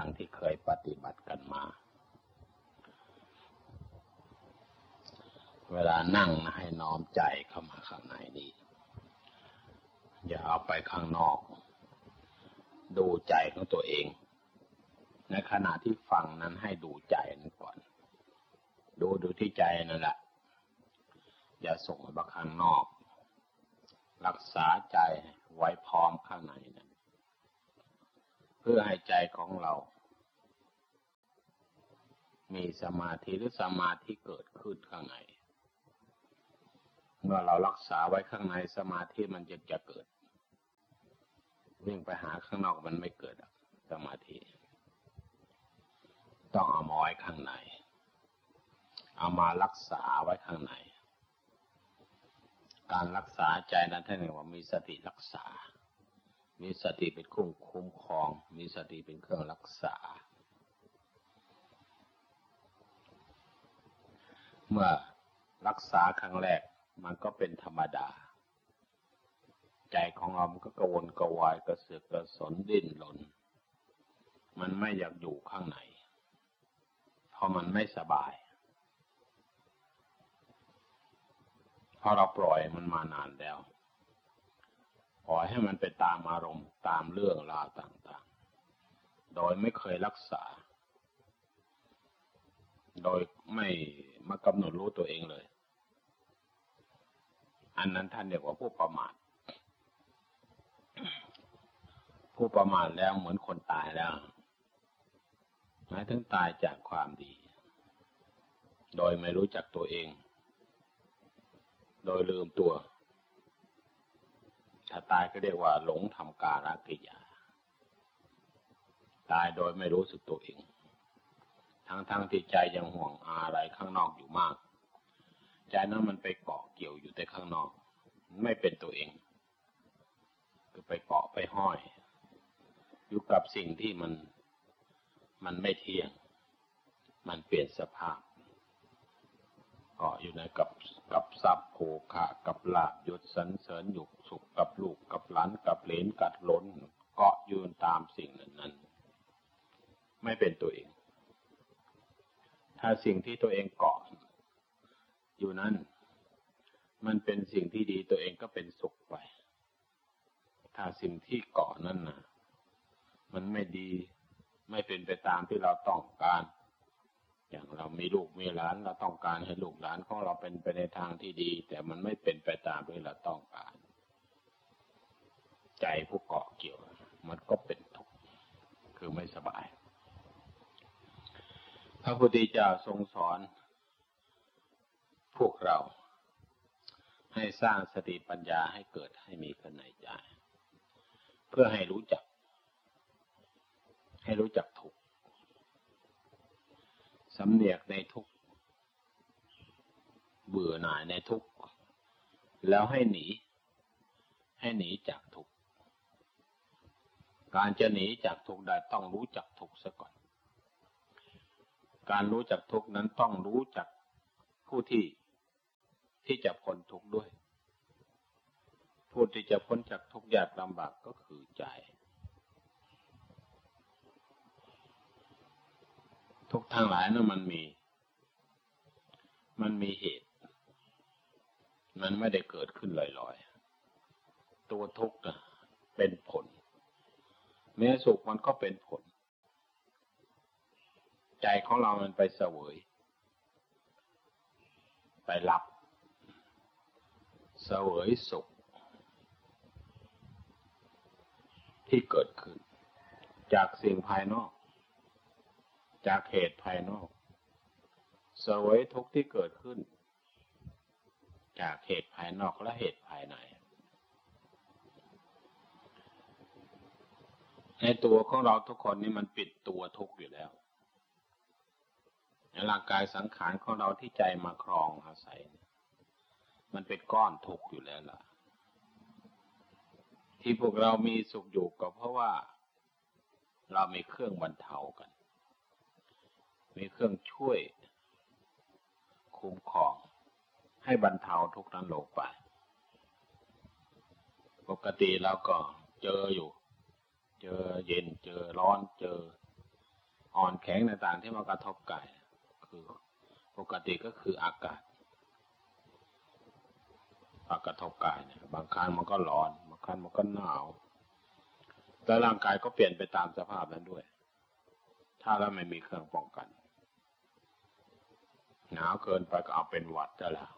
ดังที่เคยปฏิบัติกันมา เวลานั่งให้น้อมใจเข้ามาข้างในดีอย่าเอาไปข้างนอก ดูใจของตัวเอง ในขณะที่ฟังนั้นให้ดูใจนั้นก่อน ดูดูที่ใจนั่นแหละ อย่าส่งไปข้างนอก รักษาใจไว้พร้อมข้างในนั้น พื่อให้ใจของเรา มีสมาธิหรือสมาธิเกิดขึ้นข้างใน เมื่อเรารักษาไว้ข้างในสมาธิมันจะจะเกิด วิ่งไปหาข้างนอกมันไม่เกิดสมาธิ ต้องเอามาไว้ข้างใน เอามารักษาไว้ข้างใน การรักษาใจนั้นท่านเรียกว่ามีสติรักษามีสติเป็นคุ้มคุ้มค สติเป็นเครื่องรักษา เมื่อรักษาครั้งแรกมันก็เป็นธรรมดา ใจของเรามันก็กระวนกระวายกระเสือกกระสนดิ้นหลนมันไม่อยากอยู่ข้างในเพราะมันไม่สบายเพราะเราปล่อยมันมานานแล้วล่อยให้มันไปตามอารมณ์ตามเรื่องราวต่างๆ โดยไม่เคยรักษา โดยไม่มากำหนดรู้ตัวเองเลย อันนั้นท่านเรียกว่าผู้ประมาท ผู้ประมาทแล้วเหมือนคนตายแล้วหมายถึงตายจากความดี โดยไม่รู้จักตัวเอง โดยลืมตัว ถ้าตายก็เรียกว่าหลงทำการักิยา ตายโดยไม่รู้สึกตัวเอง ทั้งๆทที่ใจยังห่วงอะไรข้างนอกอยู่มาก ใจนั้นมันไปเกาะเกี่ยวอยู่แต่ข้างนอก ไม่เป็นตัวเอง ก็ไปเกาะไปห้อย อยู่กับสิ่งที่มันมันไม่เที่ยง มันเปลี่ยนสภาพเกาะอยู่ในกับกับทรัพย์โภคะกับลาบยศสันเสริญอยู่สุขกับลูกกับหลานกับเหลนกัดล้นเกาะยืนตามสิ่งนั้นนั้น ไม่เป็นตัวเอง ถ้าสิ่งที่ตัวเองเกาะ อยู่นั้น มันเป็นสิ่งที่ดีตัวเองก็เป็นสุขไป ถ้าสิ่งที่เกาะนั้นนะมันไม่ดีไม่เป็นไปตามที่เราต้องการ อย่างเรามีลูกมีหลานเราต้องการให้ลูกหลานของเราเป็นไปในทางที่ดี แต่มันไม่เป็นไปตามที่เราต้องการ ใจผู้เกาะเกี่ยว มันก็เป็นทุกข์คือไม่สบาย พ ระพุทธเจ้าทรงสอน พวกเรา ให้สร้างสติปัญญาให้เกิดให้มีขึ้นในใจ เพื่อให้รู้จัก ให้รู้จักถูกสำเนียกในทุกเบื่อหน่ายในทุกแล้วให้หนี ให้หนีจากทุกการจะหนีจากทุกได้ต้องรู้จักทุกซะก่อน การรู้จักทุกนั้นต้องรู้จักผู้ที่ที่จะพ้นทุกด้วย ผู้ที่จะพ้นจากทุกยากลำบากก็คือใจ ทุกทางหลายนะั้นมันมี มันมีเหตุ มันไม่ได้เกิดขึ้นลอยๆ ตัวทุกข์เป็นผล แม้สุขมันก็เป็นผล ใจของเรามันไปเสวย ไปรับเสวยสุข ที่เกิดขึ้น จากสิ่งภายนอก จากเหตุภายนอกเสวยทุกที่เกิดขึ้น จากเหตุภายนอกและเหตุภายในในตัวของเราทุกคนนี่มันปิดตัวทุกอยู่แล้ว ร่างกายสังขารของเราที่ใจมาครองอาศัย มันเป็นก้อนทุกข์อยู่แล้วล่ะ ที่พวกเรามีสุขอยู่ก็เพราะว่า เรามีเครื่องบรรเทากัน มีเครื่องช่วย คุ้มครอง ให้บรรเทาทุกข์นั้นลงไป ปกติเราก็เจออยู่ เจอเย็น เจอร้อน เจออ่อนแข็งต่างๆที่มากระทบกาย คือปกติก็คืออากาศอากระทบกายเนี่ยบางครั้งมันก็ร้อน บางครั้งมันก็หนาว แล้วร่างกายก็เปลี่ยนไปตามสภาพนั้นด้วย ถ้าเราไม่มีเครื่องป้องกัน หนาวเกินไปก็เอาเป็นหวัดได้แล้ว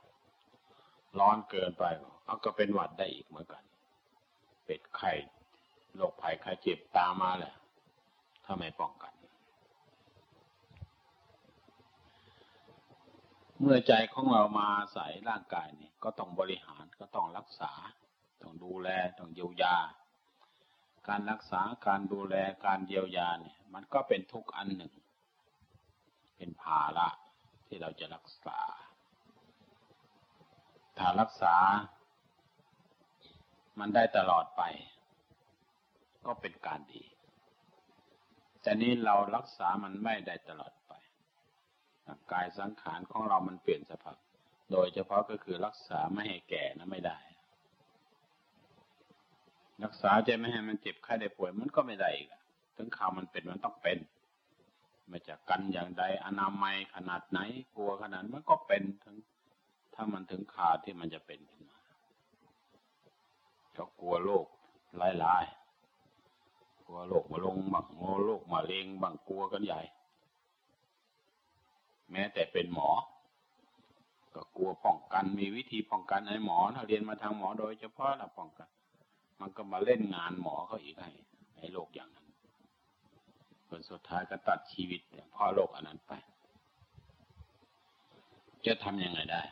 ร้อนเกินไปเอาก็เป็นหวัดได้อีกเหมือนกัน เป็ดไข้โรคภัยไข้เจ็บตามมาแหละถ้าไม่ป้องกัน เมื่อใจของเรามาใส่ร่างกายนี่ก็ต้องบริหารก็ต้องรักษา ต้องดูแลต้องเยียวยา การรักษาการดูแลการเยียวยาเนี่ย มันก็เป็นทุกอันหนึ่ง เป็นภาระที่เราจะรักษา ถ้ารักษา มันได้ตลอดไป ก็เป็นการดี แต่นี้เรารักษามันไม่ได้ตลอด กายสังขารของเรามันเปลี่ยนสภาพ โดยเฉพาะก็คือรักษาไม่ให้แก่นะไม่ได้ รักษาใจไม่ให้มันเจ็บไข้ได้ป่วยมันก็ไม่ได้อีกถึงข่าวมันเป็นมันต้องเป็นมาจากกันอย่างใดอนามัยขนาดไหนกลัวขนาดมันก็เป็นถึงถ้ามันถึงข่าที่มันจะเป็นขึ้นมาก็กลัวโรคหลายๆกลัวโรคมาลงบังโงโรคมาเลงบังกลัวกันใหญ่ แม้แต่เป็นหมอ ก็กลัวป้องกันมีวิธีป้องกันให้หมอถ้าเรียนมาทางหมอโดยเฉพาะเราป้องกัน มันก็มาเล่นงานหมอเขาอีกให้ในโรคอย่างนั้นผลสุดท้ายก็ตัดชีวิตพ่อโรคอันนั้นไป จะทำยังไงได้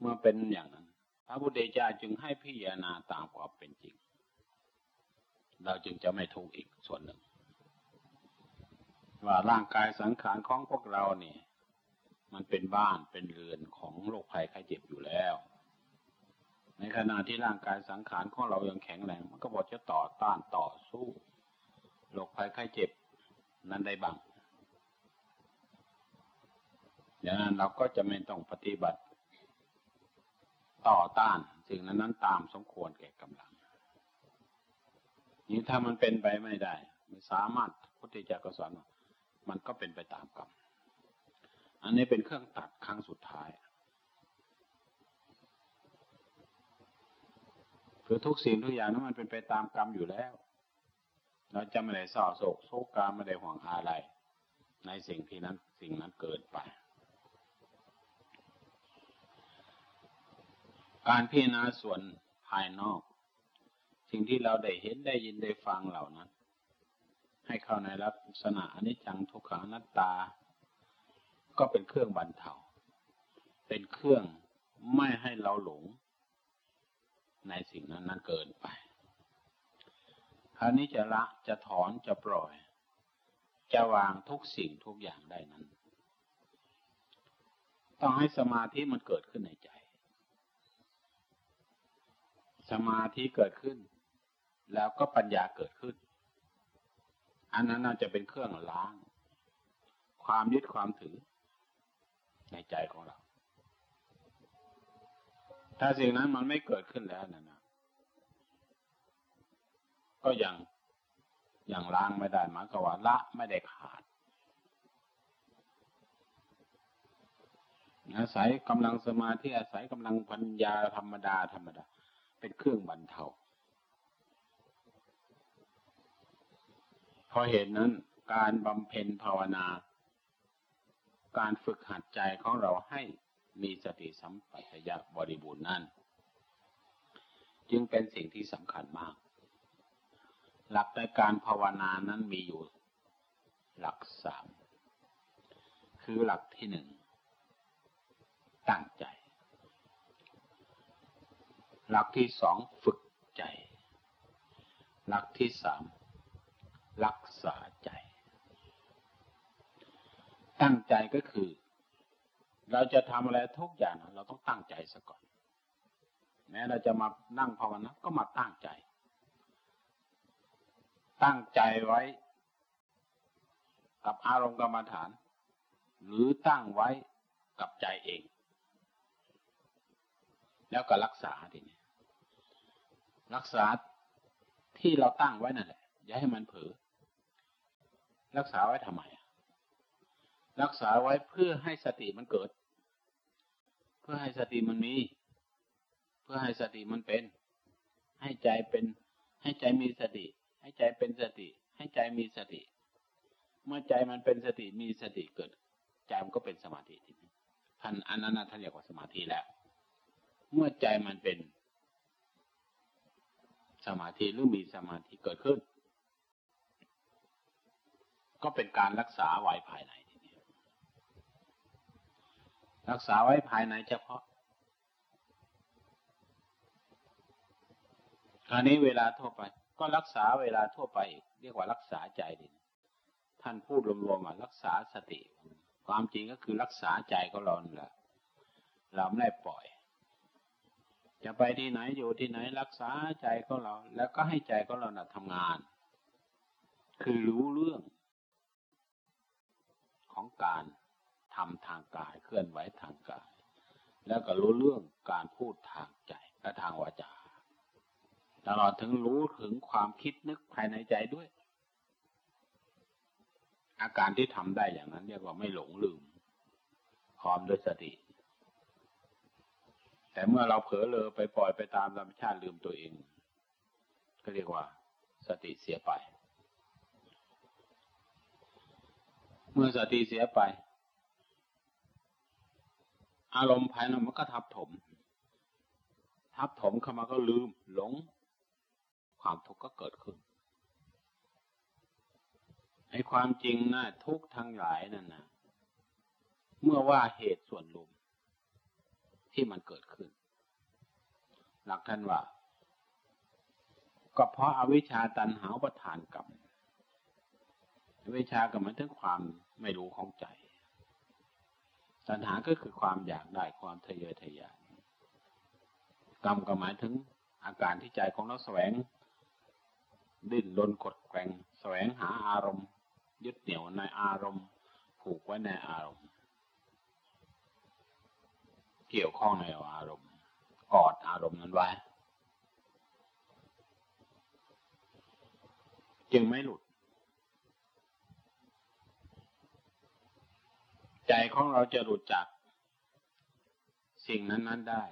เมื่อเป็นอย่างนั้น พระพุทธเจ้าจึงให้พิจารณาตามความเป็นจริง เราจึงจะไม่ทุกข์อีกส่วนหนึ่ง ว่าร่างกายสังขารของพวกเราเนี่ย มันเป็นบ้านเป็นเรือนของโรคภัยไข้เจ็บอยู่แล้ว ในขณะที่ร่างกายสังขารของเรายังแข็งแรง มันก็บอกจะต่อต้านต่อสู้โรคภัยไข้เจ็บนั้นได้บ้างดังนั้นเราก็จะไม่ต้องปฏิบัติ ต่อต้านสิ่งนั้นนั้นตามสมควรแก่กำลัง นี้ถ้ามันเป็นไปไม่ได้ไม่สามารถพุทธเจ้าก็สอน มันก็เป็นไปตามกรรม อันนี้เป็นเครื่องตัดครั้งสุดท้ายคือทุกสิ่งทุกอย่างนั้นมันเป็นไปตามกรรมอยู่แล้ว เราจะไม่ได้เศร้าโศกโศกกรรมไม่ได้ห่วงอะไร ในสิ่งที่นั้นสิ่งนั้นเกิดไป การพิจารณาส่วนภายนอก สิ่งที่เราได้เห็นได้ยินได้ฟังเหล่านั้น ให้เข้าในลักษณะอนิจจังทุกขังนัตตา ก็เป็นเครื่องบรรเทา เป็นเครื่องไม่ให้เราหลง ในสิ่งนั้นนั้นเกินไปคราวนี้จะละจะถอนจะปล่อย จะวางทุกสิ่งทุกอย่างได้นั้น ต้องให้สมาธิมันเกิดขึ้นในใจ สมาธิเกิดขึ้น แล้วก็ปัญญาเกิดขึ้น อันนั้นน่าจะเป็นเครื่องล้าง ความยึดความถือ ในใจของเรา ถ้าสิ่งนั้นมันไม่เกิดขึ้นแล้วนะนะก็ยังยังล้างไม่ได้หมายความว่าละไม่ได้ขาดอาศัยกำลังสมาธิอาศัยกำลังปัญญาธรรมดาธรรมดา เป็นเครื่องบรรเทา พอเห็นนั้นการบำเพ็ญภาวนา การฝึกหัดใจของเราให้มีสติสัมปชัญญะบริบูรณ์นั่น จึงเป็นสิ่งที่สำคัญมาก หลักในการภาวนานั้นมีอยู่หลักสาม คือหลักที่หนึ่ง ตั้งใจ หลักที่สองฝึกใจ หลักที่สาม รักษาใจ ตั้งใจก็คือ เราจะทำอะไรทุกอย่างเราต้องตั้งใจซะก่อน แม้เราจะมานั่งภาวนาก็มาตั้งใจ ตั้งใจไว้ กับอารมณ์กรรมฐาน หรือตั้งไว้กับใจเอง แล้วก็รักษาทีนี้รักษาที่เราตั้งไว้นั่นแหละ อย่าให้มันเผลอ รักษาไว้ทำไม รักษาไว้เพื่อให้สติมันเกิด เพื่อให้สติมันมี เพื่อให้สติมันเป็น ให้ใจเป็น ให้ใจมีสติ ให้ใจเป็นสติ ให้ใจมีสติ เมื่อใจมันเป็นสติมีสติเกิดใจมันก็เป็นสมาธิทีนี้ท่านอันนั้นท่านเรียกว่าสมาธิแล้ว เมื่อใจมันเป็นสมาธิหรือมีสมาธิเกิดขึ้น ก็เป็นการรักษาไว้ภายในทีนี้รักษาไว้ภายในเฉพาะคราวนี้เวลาทั่วไป ก็รักษาเวลาทั่วไป เรียกว่ารักษาใจดิท่านพูดรวมๆว่ารักษาสติ ความจริงก็คือรักษาใจของเราแหละเราไม่ได้ปล่อย จะไปที่ไหนอยู่ที่ไหนรักษาใจของเรา แล้วก็ให้ใจของเรานะทำงาน คือรู้เรื่องการ ทำทางกายเคลื่อนไหวทางกาย แล้วก็รู้เรื่องการพูดทางใจและทางวาจาตลอดถึงรู้ถึงความคิดนึกภายในใจด้วย อาการที่ทำได้อย่างนั้นเรียกว่าไม่หลงลืมพร้อมด้วยสติ แต่เมื่อเราเผลอเลอไปปล่อยไปตามธรรมชาติลืมตัวเอง ก็เรียกว่า สติเสียไป เมื่อสติเสียไป อารมณ์ภายในมันก็ทับถม ทับถมเข้ามาก็ลืมหลง ความทุกข์ก็เกิดขึ้นไอ้ความจริงนะทุกทั้งหลายนั่นนะเมื่อว่าเหตุส่วนรวมที่มันเกิดขึ้น หลักท่านว่าก็เพราะอาวิชชาตันหาประทานกรรมอวิชชากับมันถึงความไม่รู้ของใจ ตัณหาก็คือความอยากได้ความทะเยอทะยานกรรมก็หมายถึงอาการที่ใจของเราแสวง ดิ้นรนกดแกงแสวงหาอารมณ์ ยึดเหนี่ยวในอารมณ์ ผูกไว้ในอารมณ์ เกี่ยวข้องในอารมณ์ กอดอารมณ์นั้นไว้ จึงไม่หลุด ใจของเราจะหลุดจากสิ่งนั้น ๆได้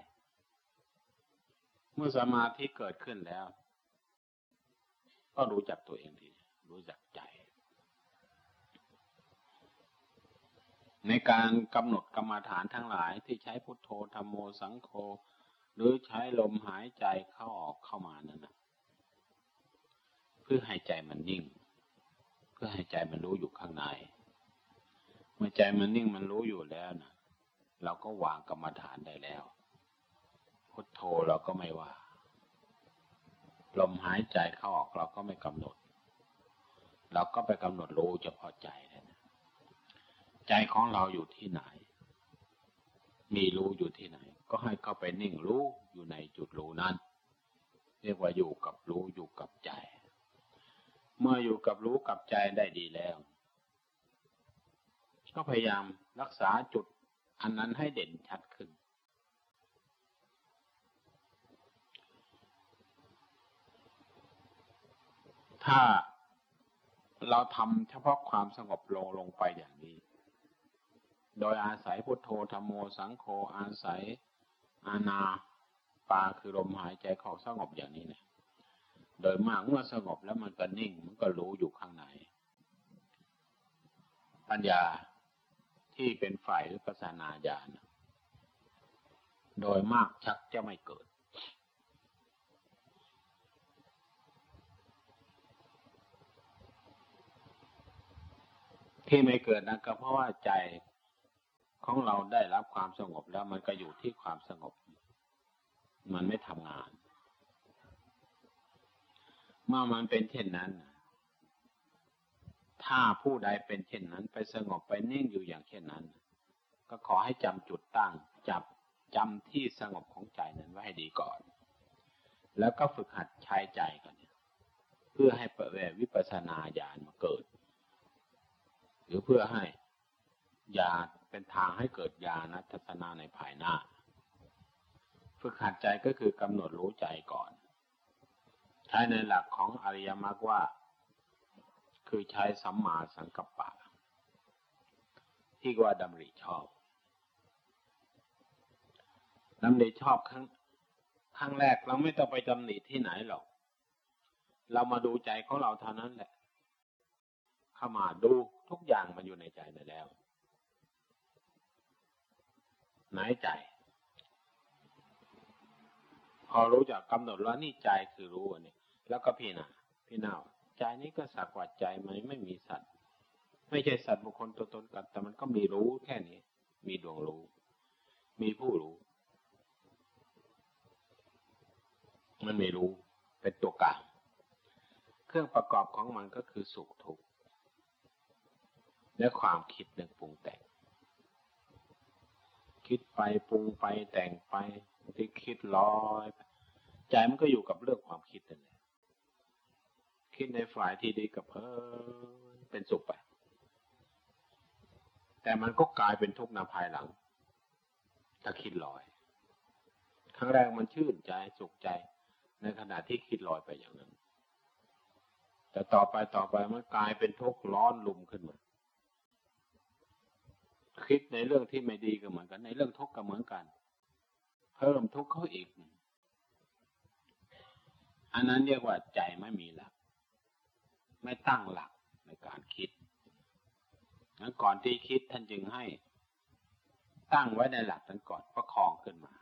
เมื่อสมาธิเกิดขึ้นแล้ว ก็รู้จักตัวเองทีรู้จักใจ ในการกำหนดกรรมาฐานทั้งหลายที่ใช้พุทโธธรรมโมสังโฆหรือใช้ลมหายใจเข้าออกเข้ามานั่นนะเพื่อให้ใจมันนิ่ง เพื่อให้ใจมันรู้อยู่ข้างใน เมื่อใจมันนิ่งมันรู้อยู่แล้วนะเราก็วางกรรมฐานได้แล้ว พุทโธเราก็ไม่ว่า ลมหายใจเข้าออกเราก็ไม่กำหนด เราก็ไปกำหนดรู้เฉพาะใจนะใจของเราอยู่ที่ไหน มีรู้อยู่ที่ไหน ก็ให้เข้าไปนิ่งรู้อยู่ในจุดรู้นั้น เรียกว่าอยู่กับรู้อยู่กับใจ เมื่ออยู่กับรู้กับใจได้ดีแล้ว ก็พยายามรักษาจุดอันนั้นให้เด่นชัดขึ้น ถ้าเราทำเฉพาะความสงบลงลงไปอย่างนี้ โดยอาศัยพุทโธธรรมโมสังโฆอาศัย อาณาปาคือลมหายใจเขาสงบอย่างนี้เนี่ย โดยมากเมื่อสงบแล้วมันก็นิ่ง มันก็รู้อยู่ข้างใน ปัญญา ที่เป็นฝ่ายวิปัสสนาญาณโดยมากชักจะไม่เกิด ที่ไม่เกิดนั้นก็เพราะว่าใจของเราได้รับความสงบแล้วมันก็อยู่ที่ความสงบ มันไม่ทำงาน เมื่อมันเป็นเช่นนั้น ถ้าผู้ใดเป็นเช่นนั้น ไปสงบไปนิ่งอยู่อย่างเช่นนั้น ก็ขอให้จำจุดตั้งจับจำที่สงบของใจนั้นไว้ให้ดีก่อน แล้วก็ฝึกหัดใช้ใจกันเพื่อให้เปิดวิปัสนาญาณมาเกิด หรือเพื่อให้ยาเป็นทางให้เกิดญาณทัศนาในภายหน้า ฝึกหัดใจก็คือกำหนดรู้ใจก่อน ใช้ในหลักของอริยมรรคว่า คือใช้สัมมาสังกัปปะ ที่ว่าดำริชอบดำริชอบครั้งครั้งแรกเราไม่ต้องไปดำริที่ไหนหรอก เรามาดูใจของเราเท่านั้นแหละเข้ามาดูทุกอย่างมันอยู่ในใจไปแล้วไหนใจ พอรู้จักกำหนดแล้วนี่ใจคือรู้อันนี้แล้วก็พี่นาพี่นา ใจนี้ก็สักว่าใจมันไม่มีสัตว์ ไม่ใช่สัตว์บุคคลตัวตนกัน แต่มันก็มีรู้แค่นี้ มีดวงรู้ มีผู้รู้ มันไม่รู้เป็นตัวกลางเครื่องประกอบของมันก็คือสุขทุกข์และความคิดนึกปรุงแต่ง คิดไปปรุงไปแต่งไปที่คิดลอย ใจมันก็อยู่กับเรื่องความคิดนั่น คิดในฝ่ายที่ดีกับเพิ่มเป็นสุขไป แต่มันก็กลายเป็นทุกข์ในภายหลัง ถ้าคิดลอยครั้งแรกมันชื่นใจสุขใจ ในขณะที่คิดลอยไปอย่างนั้น แต่ต่อไปต่อไปมันกลายเป็นทุกข์ร้อนลุมขึ้นมาคิดในเรื่องที่ไม่ดีก็เหมือนกัน ในเรื่องทุกข์ก็เหมือนกัน เพิ่มทุกข์เข้าอีก อันนั้นเรียกว่าใจไม่มีหลัก ไม่ตั้งหลักในการคิดงั้นก่อนที่คิดท่านจึงให้ ตั้งไว้ในหลักนั้นก่อนประคองขึ้นมา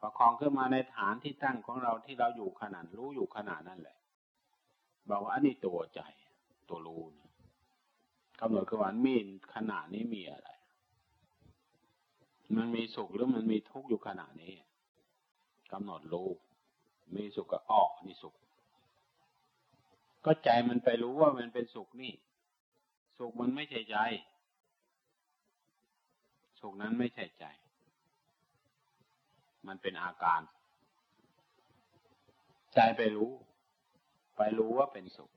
ประคองขึ้นมาในฐานที่ตั้งของเราที่เราอยู่ขนาดรู้อยู่ขนาดนั่นแหละ บอกว่าอันนี้ตัวใจตัวรู้กำหนดขึ้นว่ามีขนาดนี้มีอะไร มันมีสุขหรือมันมีทุกข์อยู่ขณะนี้กำหนดรู้ มีสุขก็ออกนี่สุข ก็ใจมันไปรู้ว่ามันเป็นสุขนี่ สุขมันไม่ใช่ใจ สุขนั้นไม่ใช่ใจ มันเป็นอาการ ใจไปรู้ ไปรู้ว่าเป็นสุข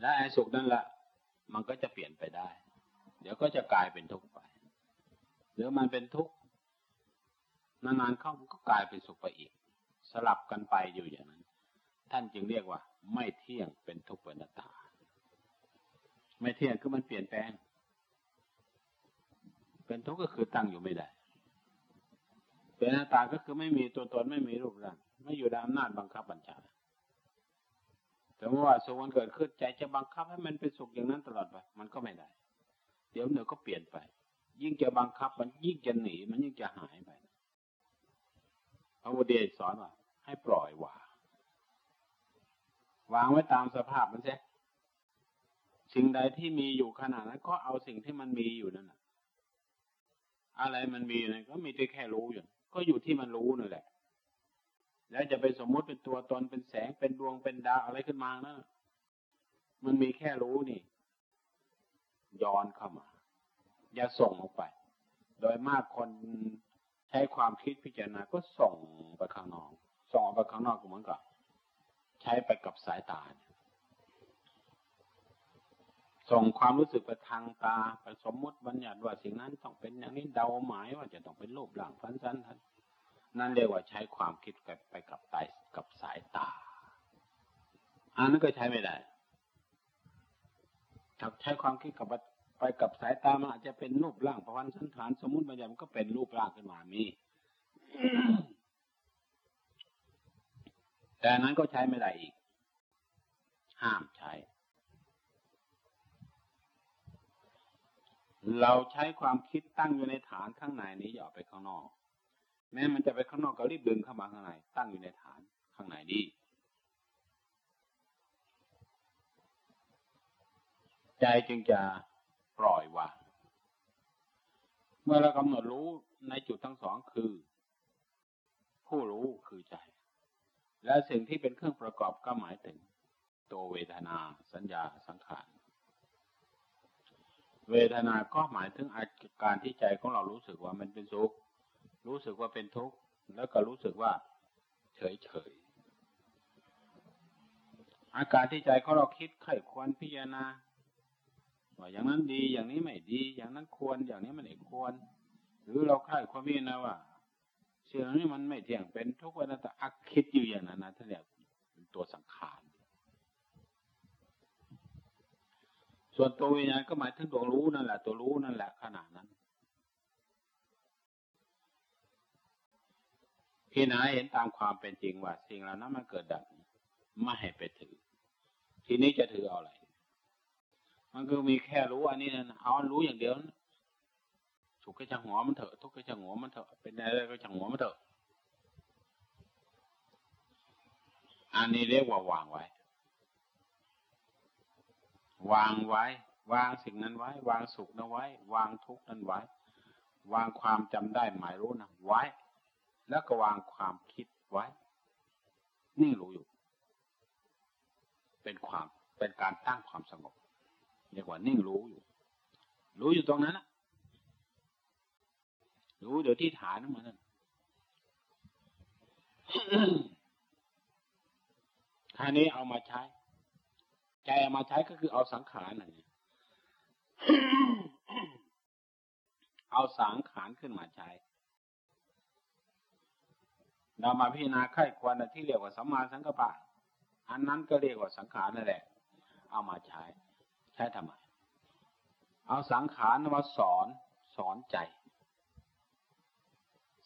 และไอ้สุขนั่นละมันก็จะเปลี่ยนไปได้ เดี๋ยวก็จะกลายเป็นทุกข์ไปหรือมันเป็นทุกข์นานๆเข้ามันก็กลายเป็นสุขไปอีก สลับกันไปอยู่อย่างนั้น ท่านจึงเรียกว่า ไม่เที่ยงเป็นทุกข์เป็นตา ไม่เที่ยงคือมันเปลี่ยนแปลง เป็นทุกข์ก็คือตั้งอยู่ไม่ได้เป็นหน้าตาก็คือไม่มีตัวตนไม่มีรูปร่างไม่อยู่ในอำนาจบังคับบัญชาแต่ว่าสุขมันเกิดขึ้นใจจะบังคับให้มันเป็นสุขอย่างนั้นตลอดไปมันก็ไม่ได้ เดี๋ยวเดี๋ยวก็เปลี่ยนไป ยิ่งจะบังคับมันยิ่งจะหนีมันยิ่งจะหายไปพระพุทธเจ้าสอนว่าให้ปล่อยวาง วางไว้ตามสภาพมันเสียสิ่งใดที่มีอยู่ขนาดนั้นก็เอาสิ่งที่มันมีอยู่นั่นแหละอะไรมันมีนั่นก็มีแต่แค่รู้อยู่ ก็อยู่ที่มันรู้นั่นแหละ แล้วจะไปสมมุติเป็นตัวตนเป็นแสงเป็นดวงเป็นดาวอะไรขึ้นมานั่นมันมีแค่รู้นี่ ย้อนเข้ามา อย่าส่งออกไป โดยมากคนใช้ความคิดพิจารณาก็ส่งไปข้างนอก ส่งออกไปข้างนอกก็เหมือนกับ ใช้ไปกับสายตา ส่งความรู้สึกไปทางตาไปสมมติบัญญัติว่าสิ่งนั้นต้องเป็นอย่างนี้เดาหมายว่าจะต้องเป็นรูปร่างฟันสันทันนั่นเรียกว่าใช้ความคิดไปกับไตกับสายตา อันนั้นก็ใช้ไม่ได้ถ้าใช้ความคิดกับไปกับสายตามันอาจจะเป็นรูปร่างประวันสันฐาน สมมติบางอย่างมันก็เป็นรูปร่างขึ้นมามี แต่นั้นก็ใช้ไม่ได้อีก ห้ามใช้ เราใช้ความคิดตั้งอยู่ในฐานข้างในนี้อย่าไปข้างนอก แม้มันจะไปข้างนอกก็รีบดึงเข้ามาข้างในตั้งอยู่ในฐานข้างในดีใจจึงจะปล่อยวางเมื่อเรากำหนดรู้ในจุดทั้งสองคือ ผู้รู้คือใจ และสิ่งที่เป็นเครื่องประกอบก็หมายถึง ตัวเวทนา สัญญาสังขาร เวทนาก็หมายถึงอาการที่ใจของเรารู้สึกว่ามันเป็นสุข รู้สึกว่าเป็นทุกข์ แล้วก็รู้สึกว่า เฉยเฉยอาการที่ใจของเราคิดไข้ควรพิจารณาว่าอย่างนั้นดีอย่างนี้ไม่ดี อย่างนั้นควรอย่างนี้มันไม่ควร หรือเราค่ายความวินะว่า เสื่อนี้มันไม่เที่ยงเป็นทุกวันแต่อักคิดอยู่อย่างนั้นนะท่านเรียกเป็นตัวสังขารส่วนตัววิญญาณก็หมายถึงตัวรู้นั่นแหละตัวรู้นั่นแหละขนาดนั้นพี่นาเห็นตามความเป็นจริงว่า สิ่งเหล่านั้นมันเกิดดับไม่ให้ไปถือ ทีนี้จะถือเอาอะไร มันก็มีแค่รู้อันนี้นะเอารู้อย่างเดียว สุขก็จะหัวมันเถอะทุกข์ก็จะหัวมันเถอะเป็นอะไรก็จะหัวมันเถอะ อันนี้เรียกว่าวางไว้ วางไว้ วางสิ่งนั้นไว้ วางสุขนั้นไว้ วางทุกข์นั้นไว้ วางความจำได้หมายรู้นะไว้ แล้วก็วางความคิดไว้ นี่รู้อยู่ เป็นความเป็นการตั้งความสงบเรียกว่านิ่งรู้อยู่ รู้อยู่ตรงนั้นนะ รู้เดี๋ยวที่ฐานนั่นมันท่าวนี้เอามาใช้ ใจเอามาใช้ก็คือเอาสังขารนั่นเอาสังขารขึ้นมาใช้ เรามาพิจารณาไข้ควรที่เรียกว่าสัมมาสังกัปปะ อันนั้นก็เรียกว่าสังขารนั่นแหละ เอามาใช้ ใช้ทำไม เอาสังขารมาสอนสอนใจ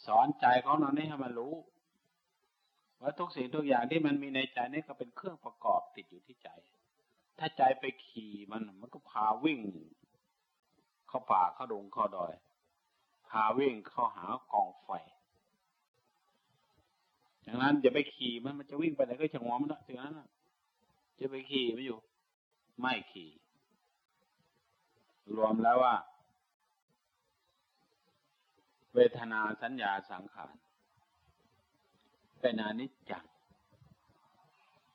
สอนใจของเราให้มันรู้ว่าทุกสิ่งทุกอย่างที่มันมีในใจนี่ก็เป็นเครื่องประกอบติดอยู่ที่ใจ ถ้าใจไปขี่มันมันก็พาวิ่ง เข้าป่าเข้าดงเข้าดอย พาวิ่งเข้าหากองไฟดังนั้นอย่าไปขี่มันมันจะวิ่งไปไหนก็จะงอมันนะถึงนั้นจะไปขี่ไม่อยู่ ไม่ขี่ รวมแล้วว่า เวทนาสัญญาสังขารเป็นอนิจจัง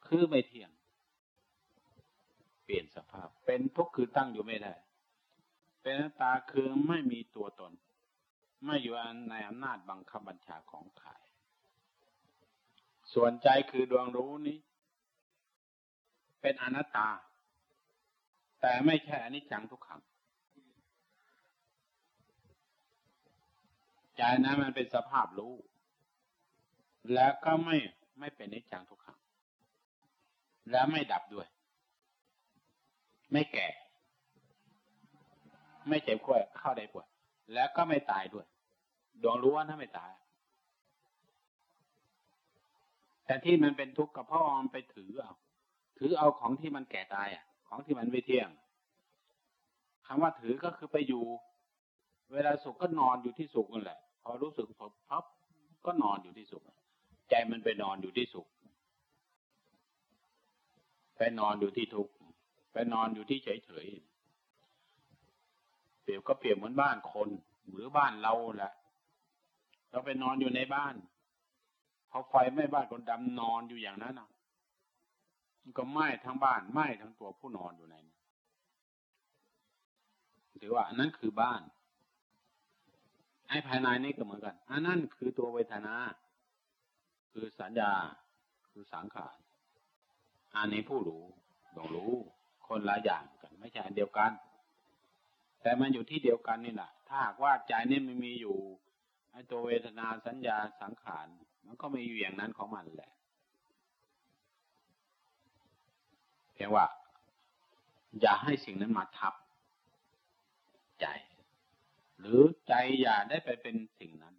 คือไม่เที่ยง เปลี่ยนสภาพ เป็นทุกข์คือตั้งอยู่ไม่ได้ เป็นตาคือไม่มีตัวตน ไม่อยู่ในอำนาจบังคับบัญชาของใครส่วนใจคือดวงรู้นี้ เป็นอนัตตา แต่ไม่ใช่อนิจจังทุกขัง ใจนั้นมันเป็นสภาพรู้ แล้วก็ไม่ไม่เป็นนิจจังทุกขัง แล้วไม่ดับด้วย ไม่แก่ ไม่เจ็บป่วยเข้าได้ป่วยแล้วก็ไม่ตายด้วย ดวงรู้ว่าถ้าไม่ตาย แต่ที่มันเป็นทุกข์กับพ่อมันไปถือเอา ถือเอาของที่มันแก่ตายอะ ของที่มันไม่เที่ยงคำว่าถือก็คือไปอยู่ เวลาสุขก็นอนอยู่ที่สุขนั่นแหละ พอรู้สึกพบพับก็นอนอยู่ที่สุข ใจมันไปนอนอยู่ที่สุข ไปนอนอยู่ที่ทุกข์ ไปนอนอยู่ที่เฉยเฉยเปรียบก็เปรียบเหมือนบ้านคนหรือบ้านเราแหละ เราไปนอนอยู่ในบ้านพอไฟไหม้บ้านคนดำนอนอยู่อย่างนั้นอะมันก็ไหม้ทั้งบ้านไหม้ทั้งตัวผู้นอนอยู่ในนั้นถือว่าอันนั้นคือบ้าน อ้ภายในนี่ก็เหมือนกันอันนั้นคือตัวเวทนา คือสัญญา คือสังขารอันนี้ผู้รู้ต้องรู้ คนละอย่างกัน ไม่ใช่อันเดียวกัน แต่มันอยู่ที่เดียวกันนี่แหละถ้าหากว่าใจนี่มันมีอยู่ไอ้ตัวเวทนาสัญญาสังขารมันก็มีอยู่อย่างนั้นของมันแหละเพียงว่า อย่าให้สิ่งนั้นมาทับใจ หรือใจอย่าได้ไปเป็นสิ่งนั้น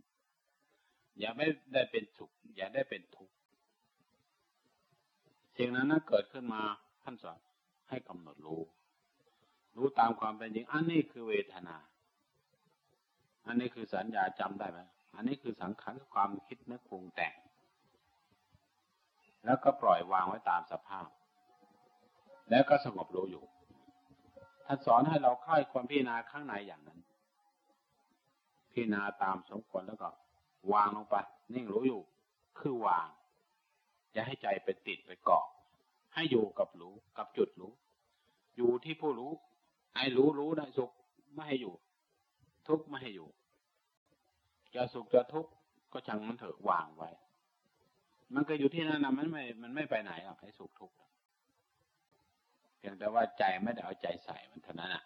อย่าไม่ได้เป็นสุข อย่าได้เป็นทุกข์สิ่งนั้นนะเกิดขึ้นมาท่านสอนให้กำหนดรู้ รู้ตามความเป็นจริง อันนี้คือเวทนา อันนี้คือสัญญาจำได้ไหมอันนี้คือสังขารความคิดนึกปรุงแต่ง แล้วก็ปล่อยวางไว้ตามสภาพ แล้วก็สงบรู้อยู่ท่านสอนให้เราค่ายความพิจารณาข้างในอย่างนั้น พิจารณาตามสมควรแล้วก็ วางลงไป นิ่งรู้อยู่ คือวาง อย่าให้ใจไปติดไปเกาะ ให้อยู่กับรู้กับจุดรู้ อยู่ที่ผู้รู้ ไอ้รู้รู้ได้สุขไม่ให้อยู่ ทุกข์ไม่ให้อยู่ จะสุขจะทุกข์ก็ช่างมันเถอะวางไว้ มันก็อยู่ที่นั่นนะมันไม่ มันไม่ไปไหนหรอกให้สุขทุกข์เพียงแต่ว่าใจไม่ได้เอาใจใส่มันเท่านั้นอะ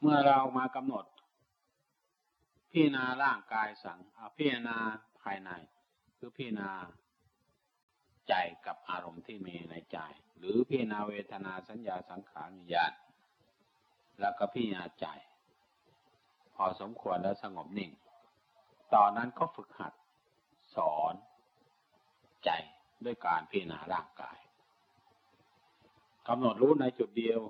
เมื่อเรามากำหนด พิจารณาร่างกายสังพิจารณาภายใน คือพิจารณาใจกับอารมณ์ที่มีในใจ หรือพิจารณาเวทนาสัญญาสังขารวิญญาณแล้วก็พิจารณาใจ พอสมควรแล้วสงบนิ่ง ตอนนั้นก็ฝึกหัดสอนใจด้วยการพิจารณาร่างกายกำหนดรู้ในจุดเดียว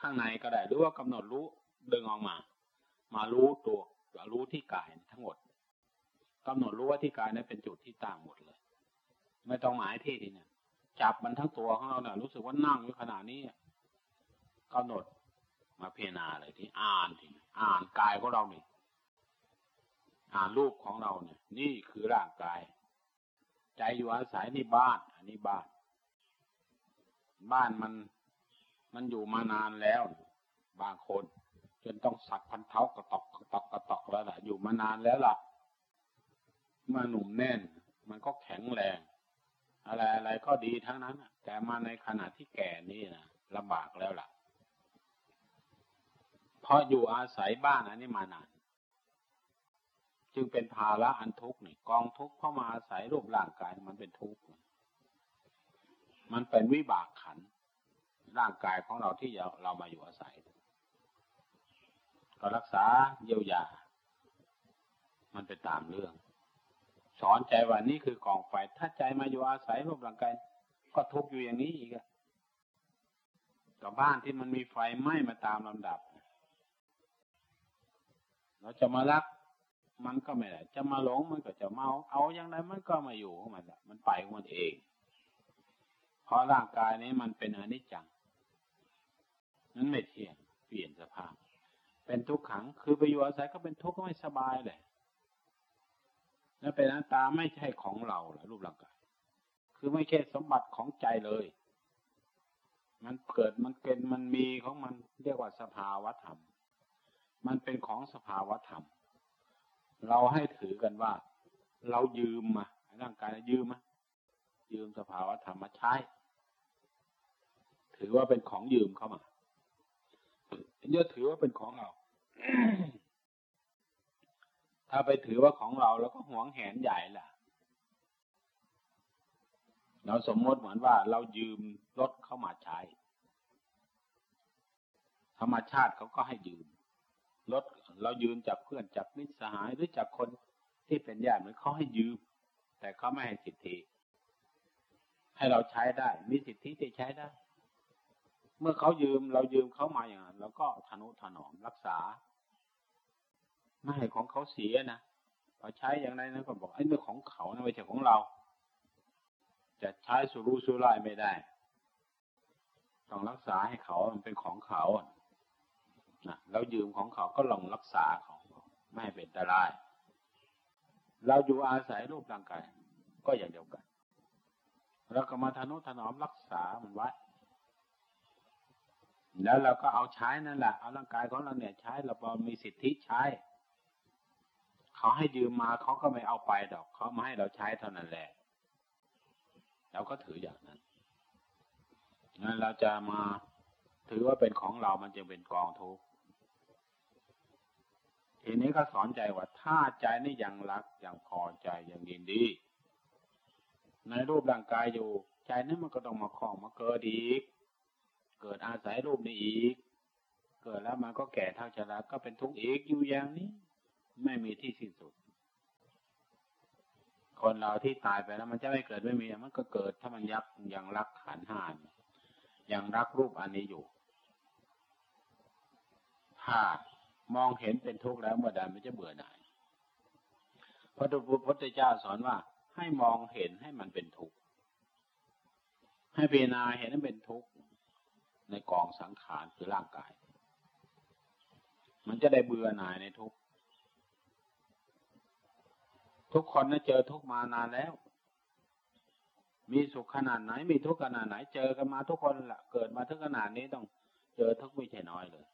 ข้างในก็ได้หรือว่ากำหนดรู้ดึงออกมา มารู้ตัว รู้ที่กายทั้งหมดกำหนดรู้ว่าที่กายนั้นเป็นจุดที่ตั้งหมดเลย ไม่ต้องหมายที่ที่เนี่ยจับมันทั้งตัวของเราเนี่ยรู้สึกว่านั่งอยู่ขนาดนี้กำหนดมาพิจารณาเลยที่อ่านที่อ่านกายของเราเนี่ยอ่านรูปของเราเนี่ย นี่คือร่างกาย ใจอยู่อาศัยนี่บ้าน อันนี้บ้าน บ้านมันมันอยู่มานานแล้ว บางคน จนต้องสักพันเท้ากระตอกกระตอกกระตอกแล้วล่ะ อยู่มานานแล้วล่ะมาหนุ่มแน่น มันก็แข็งแรง อะไรอะไรก็ดีทั้งนั้นแต่มาในขณะที่แก่นี่นะลำบากแล้วล่ะ เพราะอยู่อาศัยบ้านอันนี้มานาน จึงเป็นภาระอันทุกข์นี่กองทุกข์เข้ามาอาศัยรูปร่างกายมันเป็นทุกข์มันเป็นวิบากขันร่างกายของเราที่เรามาอยู่อาศัย ก็รักษาเยียวยา มันไปตามเรื่อง สอนใจว่านี่คือกองไฟ ถ้าใจมาอยู่อาศัยรูปร่างกายก็ทุกอยู่อย่างนี้อีกกับบ้านที่มันมีไฟไหม้มาตามลำดับ เราจะมารัก มันก็ไม่ได้ จะมาหลงมันก็จะเมา เอาอย่างไรมันก็มาอยู่ของมันมันไปของมันเอง เพราะร่างกายนี้มันเป็นอนิจจังนั้นไม่เที่ยง เปลี่ยนสภาพ เป็นทุกขัง คือไปอยู่อาศัยก็เป็นทุกข์ก็ไม่สบายเลยและเป็นอัตตาไม่ใช่ของเราหรอรูปร่างกาย คือไม่ใช่สมบัติของใจเลย มันเกิดมันเป็นมันมีของมันเรียกว่าสภาวธรรม มันเป็นของสภาวธรรม เราให้ถือกันว่า เรายืมมาร่างกายยืมมายืมสภาวธรรมมาใช้ถือว่าเป็นของยืมเข้ามาเยอะถือว่าเป็นของเรา ถ้าไปถือว่าของเราแล้วก็หวงแหนใหญ่ล่ะ เราสมมติเหมือนว่าเรายืมรถเข้ามาใช้ ธรรมชาติเขาก็ให้ยืมรถเรายืมจากเพื่อนจากมิตรสหายหรือจากคนที่เป็นญาติเหมันเขาให้ยืม แต่เขาไม่ให้สิทธิ ให้เราใช้ได้ มีสิทธิที่ใช้ได้ เมื่อเขายืมเรายืมเขามาอย่างนั้นเราก็ทนุถนอมรักษา ไม่ให้ของเขาเสียนะพอใช้อย่างไรนะก็บอกไอ้เรื่องของเขานะไม่ใช่ของเรา จะใช้สุรุ่สุร่ายไม่ได้ ต้องรักษาให้เขามันเป็นของเขานะเรายืมของเขาก็ลองรักษาของไม่ให้เป็นอันตราย เราอยู่อาศัยรูปร่างกายก็อย่างเดียวกันเราก็มาทนุถนอมรักษามันไว้แล้วเราก็เอาใช้นั่นแหละเอาร่างกายของเราเนี่ยใช้เราพอมีสิทธิใช้ เขาให้ยืมมาเขาก็ไม่เอาไปดอก เขามาให้เราใช้เท่านั้นแหละเราก็ถืออย่างนั้นงั้นเราจะมาถือว่าเป็นของเรามันจึงเป็นกองทุกข์ทีนี้ก็สอนใจว่าถ้าใจนี่ยังรักยังพอใจยังยินดี ในรูปร่างกายอยู่ ใจนั้นมันก็ต้องมาคล้องมาเกิดอีก เกิดอาศัยรูปนี้อีก เกิดแล้วมันก็แก่เท่าชราก็เป็นทุกข์อีกอยู่อย่างนี้ ไม่มีที่สิ้นสุด คนเราที่ตายไปแล้ว มันจะไม่เกิดไม่มี มันก็เกิดถ้ามันยักยังรักขันห้านยังรักรูปอันนี้อยู่ ถ้ามองเห็นเป็นทุกข์แล้วเมื่อใดมันจะเบื่อหน่ายพระพุทธเจ้าสอนว่า ให้มองเห็นให้มันเป็นทุกข์ให้พิจารณาเห็นให้เป็นทุกข์ในกองสังขารคือร่างกาย มันจะได้เบื่อหน่ายในทุกข์ ทุกคนนะเจอทุกมานานแล้ว มีสุขขนาดไหน มีทุกขนาดไหน เจอกันมาทุกคนละเกิดมาถึงขนาดนี้ต้องเจอทุกไม่ใช่น้อยเลย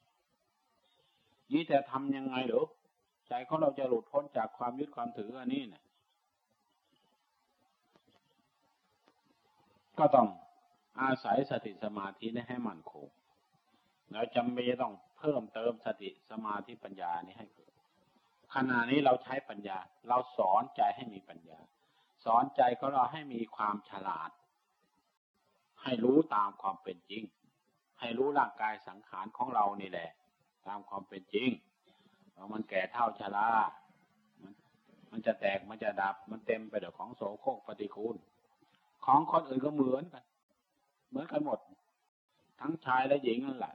นี่แต่ทำยังไงหรอใจของเราจะหลุดพ้นจากความยึดความถืออันนี้เนี่ยก็ต้องอาศัยสติสมาธินี้ให้มั่นคงแล้วจำเป็นต้องเพิ่มเติมสติสมาธิปัญญานี้ให้เกิด ขณะนี้เราใช้ปัญญา เราสอนใจให้มีปัญญา สอนใจของเราให้มีความฉลาด ให้รู้ตามความเป็นจริง ให้รู้ร่างกายสังขารของเรานี่แหละ ตามความเป็นจริงว่ามันแก่เท่าชรามันมันจะแตกมันจะดับ มันเต็มไปด้วยของโสโครกปฏิคูล ของคนอื่นก็เหมือนกัน เหมือนกันหมด ทั้งชายและหญิงนั่นแหละ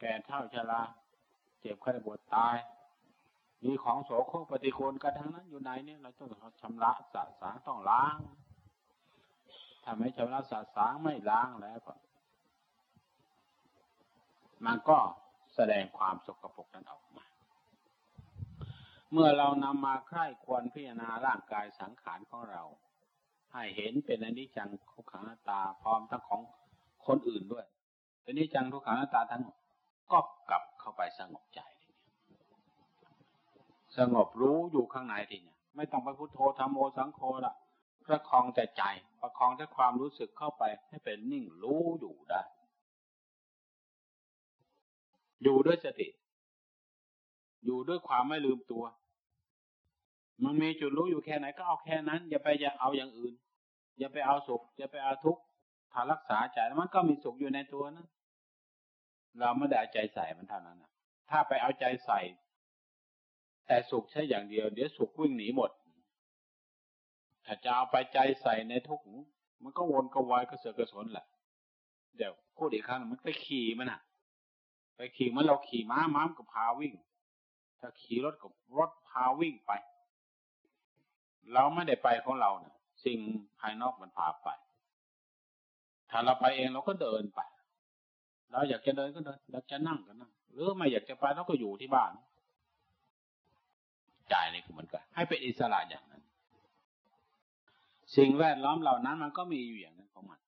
แก่เท่าชราเจ็บไข้ปวดตาย มีของโสโครกปฏิคูลกันทั้งนั้นอยู่ในเนี่ยเราต้องชำระสะสางต้องล้างถ้าไม่ชำระสะสางไม่ล้างแล้วก็มันก็แสดงความสกปรกนั้นออกมา เมื่อเรานำมาใคร่ควรพิจารณาร่างกายสังขารของเรา ให้เห็นเป็นอนิจจังทุกขังตาพร้อมทั้งของคนอื่นด้วยเป็นอนิจจังทุกขังตาทั้งก็กลับเข้าไปสงบใจ สงบรู้อยู่ข้างในทีเนี่ย ไม่ต้องไปพุโทโธธรรมโมสังโฆละประคองแต่ใจ ประคองแต่ความรู้สึกเข้าไปให้เป็นนิ่งรู้อยู่ได้ อยู่ด้วยสติ อยู่ด้วยความไม่ลืมตัว มันมีจุดรู้อยู่แค่ไหนก็เอาแค่นั้น อย่าไปอย่าเอาอย่างอื่น อย่าไปเอาสุข อย่าไปเอาทุกข์ถ้ารักษาใจแล้วมันก็มีสุขอยู่ในตัวนะเราไม่ได้เอาใจใส่มันเท่านั้นนะถ้าไปเอาใจใส่ แต่สุขใช่อย่างเดียว เดี๋ยวสุขวิ่งหนีหมด ถ้าจะเอาไปใจใส่ในทุกข์มันก็วนก็วายก็เสือกระสนแหละเดี๋ยวพูดอีกครั้งมันไปขี่มันอะ ไปขี่มันเราขี่ม้าม้ามก็พาวิ่ง ถ้าขี่รถกับรถพาวิ่งไป เราไม่ได้ไปของเราเนะ่ะสิ่งภายนอกมันพาไป ถ้าเราไปเองเราก็เดินไป เราอยากจะเดินก็เดิน อยากจะนั่งก็นั่ง หรือไม่อยากจะไปเราก็อยู่ที่บ้าน ใจนี่คือมันก็ให้เป็นอิสระอย่างนั้น สิ่งแวดล้อมเหล่านั้นมันก็มีอยู่อย่างนั้นของมัน